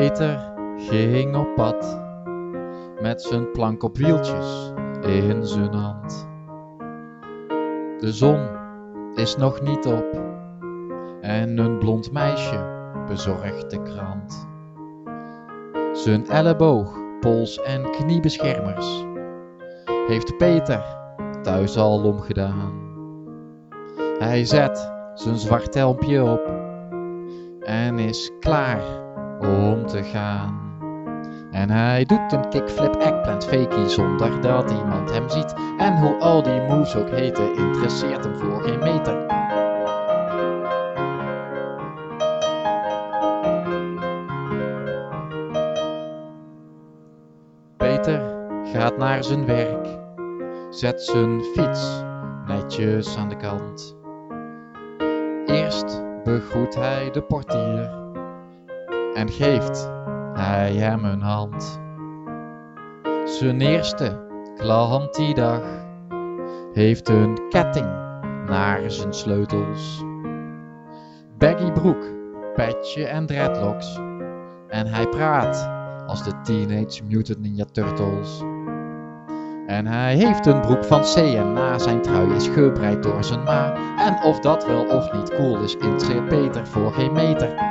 Peter ging op pad met zijn plank op wieltjes in zijn hand. De zon is nog niet op en een blond meisje bezorgt de krant. Zijn elleboog, pols en kniebeschermers heeft Peter thuis al omgedaan. Hij zet zijn zwart helmpje op en is klaar om te gaan. En hij doet een kickflip eggplant fakie zonder dat iemand hem ziet. En hoe al die moves ook heten, interesseert hem voor geen meter. Peter gaat naar zijn werk, zet zijn fiets netjes aan de kant. Eerst begroet hij de portier en geeft hij hem een hand. Zijn eerste klant die dag heeft een ketting naar zijn sleutels. Baggy broek, petje en dreadlocks. En hij praat als de Teenage Mutant Ninja Turtles. En hij heeft een broek van C en na zijn trui is gebreid door zijn ma. En of dat wel of niet cool is, interesseert Peter voor geen meter.